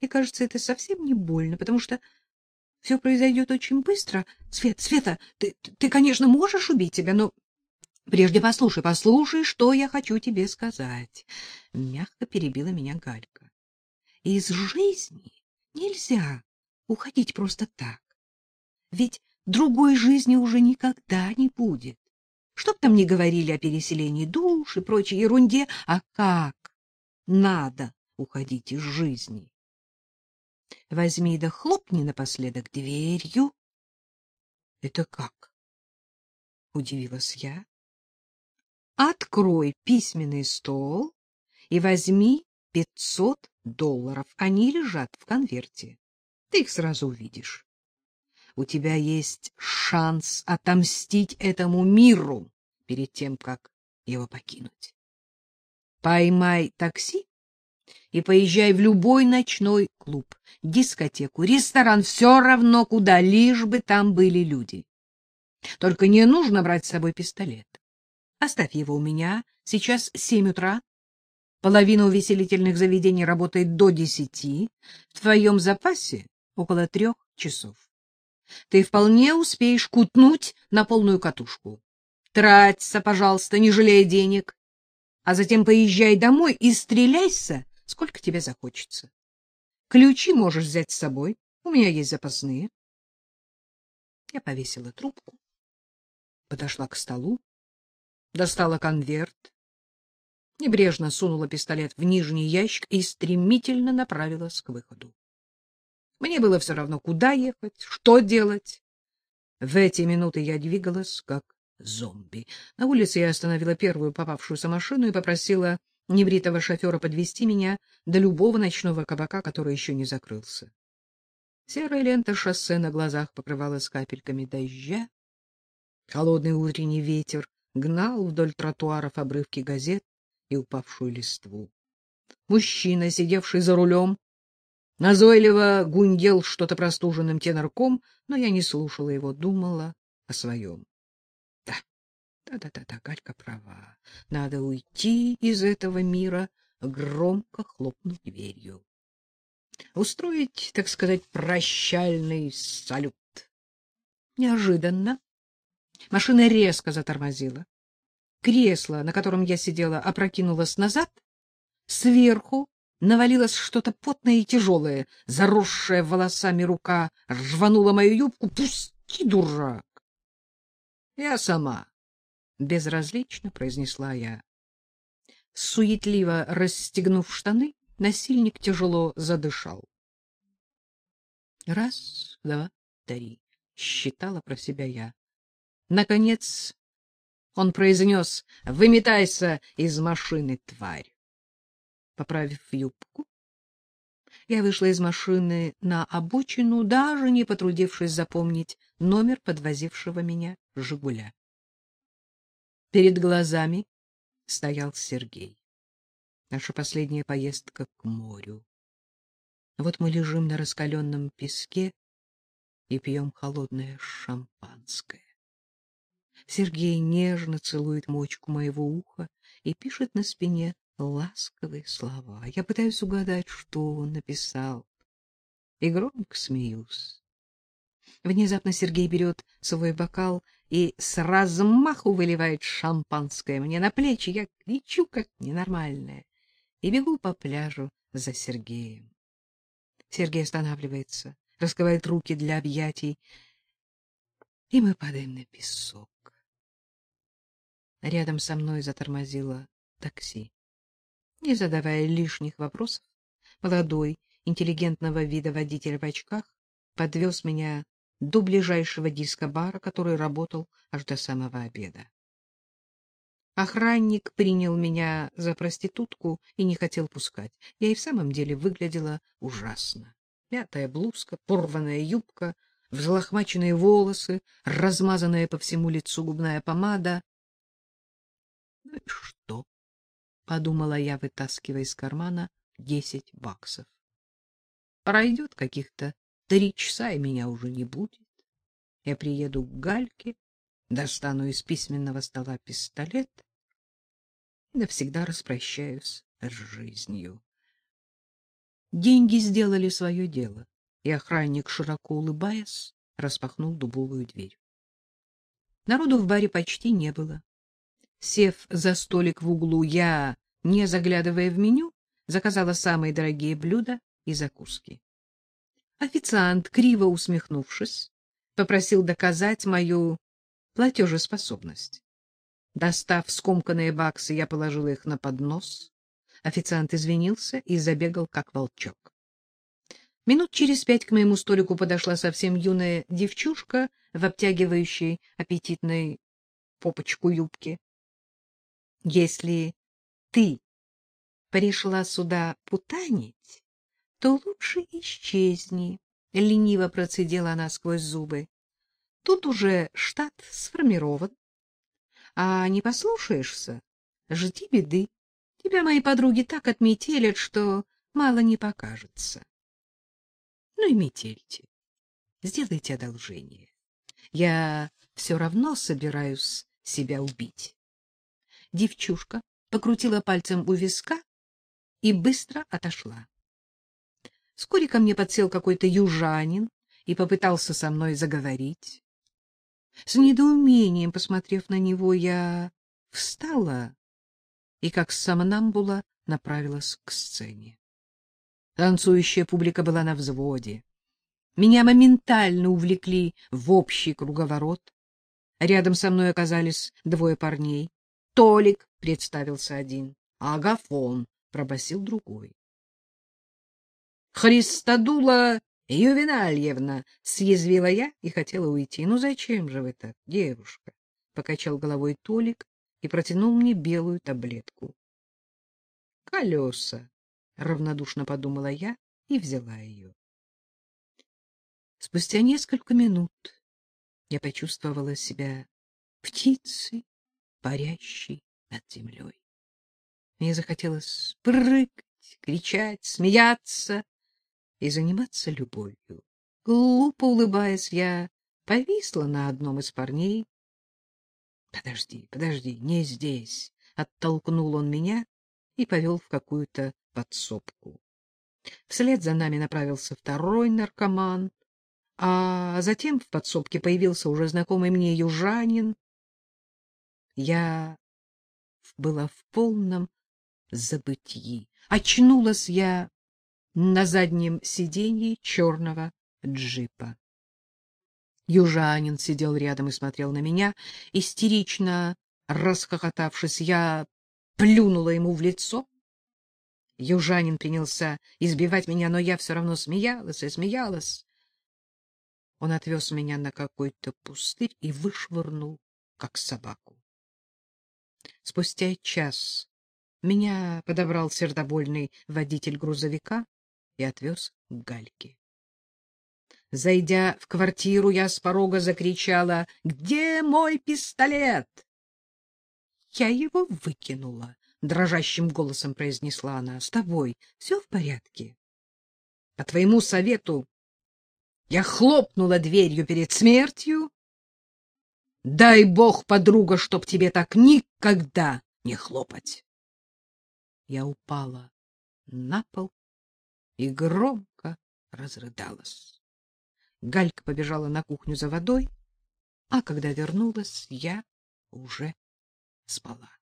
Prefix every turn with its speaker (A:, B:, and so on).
A: Мне кажется, это совсем не больно, потому что все произойдет очень быстро. Свет, Света, ты, ты, конечно, можешь убить тебя, но прежде послушай, послушай, что я хочу тебе сказать. Мягко перебила меня Галька. Из жизни нельзя уходить просто так. Ведь другой жизни уже никогда не будет. Что б там ни говорили о переселении душ и прочей ерунде, а как надо уходить из жизни? Возьми да хлопни напоследок дверью. — Это как? — удивилась я. — Открой письменный стол и возьми пятьсот долларов. Они лежат в конверте. Ты их сразу увидишь. У тебя есть шанс отомстить этому миру перед тем, как его покинуть. Поймай такси и поезжай в любой ночной клуб, дискотеку, ресторан, все равно куда, лишь бы там были люди. Только не нужно брать с собой пистолет. Оставь его у меня. Сейчас семь утра. Половина увеселительных заведений работает до десяти. В твоем запасе около трех часов. Ты вполне успеешь кутнуть на полную катушку. Траться, пожалуйста, не жалея денег. А затем поезжай домой и стреляйся, сколько тебе захочется. Ключи можешь взять с собой, у меня есть запасные. Я повесила трубку, подошла к столу, достала конверт, небрежно сунула пистолет в нижний ящик и стремительно направилась к выходу. Мне было все равно, куда ехать, что делать. В эти минуты я двигалась, как зомби. На улице я остановила первую попавшуюся машину и попросила небритого шофера подвести меня до любого ночного кабака, который еще не закрылся. Серая лента шоссе на глазах покрывалась капельками дождя. Холодный утренний ветер гнал вдоль тротуаров обрывки газет и упавшую листву. Мужчина, сидевший за рулем, назойливо гундел что-то простуженным тенорком, но я не слушала его, думала о своем. Да-да-да, Галька права. Надо уйти из этого мира, громко хлопнув дверью. Устроить, так сказать, прощальный салют. Неожиданно машина резко затормозила. Кресло, на котором я сидела, опрокинулось назад. Сверху навалилось что-то потное и тяжелое. Заросшая волосами рука рванула мою юбку. Пусти, дурак! Я сама безразлично произнесла я. Суетливо расстегнув штаны, насильник тяжело задышал. Раз, два, три, считала про себя я. Наконец он произнес: "Выметайся из машины, тварь". Поправив юбку, я вышла из машины на обочину, даже не потрудившись запомнить номер подвозившего меня Жигуля. Перед глазами стоял Сергей. Наша последняя поездка к морю. Вот мы лежим на раскаленном песке и пьем холодное шампанское. Сергей нежно целует мочку моего уха и пишет на спине ласковые слова. Я пытаюсь угадать, что он написал, и громко смеюсь. Внезапно Сергей берет свой бокал и с размаху выливает шампанское мне на плечи. Я кричу, как ненормальная, и бегу по пляжу за Сергеем. Сергей останавливается, раскрывает руки для объятий, и мы падаем на песок. Рядом со мной затормозило такси. Не задавая лишних вопросов, молодой, интеллигентного вида водитель в очках подвез меня до ближайшего диско-бара, который работал аж до самого обеда. Охранник принял меня за проститутку и не хотел пускать. Я и в самом деле выглядела ужасно. Мятая блузка, порванная юбка, взлохмаченные волосы, размазанная по всему лицу губная помада. Ну и что? подумала я, вытаскивая из кармана десять баксов. Пройдет каких-то Три часа, и меня уже не будет. Я приеду к Гальке, достану из письменного стола пистолет и навсегда распрощаюсь с жизнью. Деньги сделали свое дело, и охранник, широко улыбаясь, распахнул дубовую дверь. Народу в баре почти не было. Сев за столик в углу, я, не заглядывая в меню, заказала самые дорогие блюда и закуски. Официант, криво усмехнувшись, попросил доказать мою платежеспособность. Достав скомканные баксы, я положила их на поднос. Официант извинился и забегал, как волчок. Минут через пять к моему столику подошла совсем юная девчушка в обтягивающей аппетитной попочку юбки. — Если ты пришла сюда путанить, то лучше исчезни, — лениво процедила она сквозь зубы. — Тут уже штат сформирован. А не послушаешься — жди беды. Тебя мои подруги так отметелят, что мало не покажется. Ну и метельте. Сделайте одолжение. Я все равно собираюсь себя убить. Девчушка покрутила пальцем у виска и быстро отошла. Вскоре ко мне подсел какой-то южанин и попытался со мной заговорить. С недоумением посмотрев на него, я встала и, как сомнамбула, направилась к сцене. Танцующая публика была на взводе. Меня моментально увлекли в общий круговорот. Рядом со мной оказались двое парней. Толик представился один, а Агафон пробасил другой. Христодула Ювенальевна, съязвила я и хотела уйти. Ну зачем же вы так, девушка? покачал головой Толик и протянул мне белую таблетку. Колеса, равнодушно подумала я и взяла ее. Спустя несколько минут я почувствовала себя птицей, парящей над землей. Мне захотелось прыгать, кричать, смеяться и заниматься любовью. Глупо улыбаясь, я повисла на одном из парней. — Подожди, подожди, не здесь! — оттолкнул он меня и повел в какую-то подсобку. Вслед за нами направился второй наркоман, а затем в подсобке появился уже знакомый мне южанин. Я была в полном забытии. Очнулась я на заднем сиденье черного джипа. Южанин сидел рядом и смотрел на меня, истерично расхохотавшись. Я плюнула ему в лицо. Южанин принялся избивать меня, но я все равно смеялась и смеялась. Он отвез меня на какой-то пустырь и вышвырнул, как собаку. Спустя час меня подобрал сердобольный водитель грузовика и отвез к Гальке. Зайдя в квартиру, я с порога закричала «Где мой пистолет?» «Я его выкинула», — дрожащим голосом произнесла она. «С тобой все в порядке?» «По твоему совету я хлопнула дверью перед смертью. Дай бог, подруга, чтоб тебе так никогда не хлопать!» Я упала на пол и громко разрыдалась. Галька побежала на кухню за водой, а когда вернулась, я уже спала.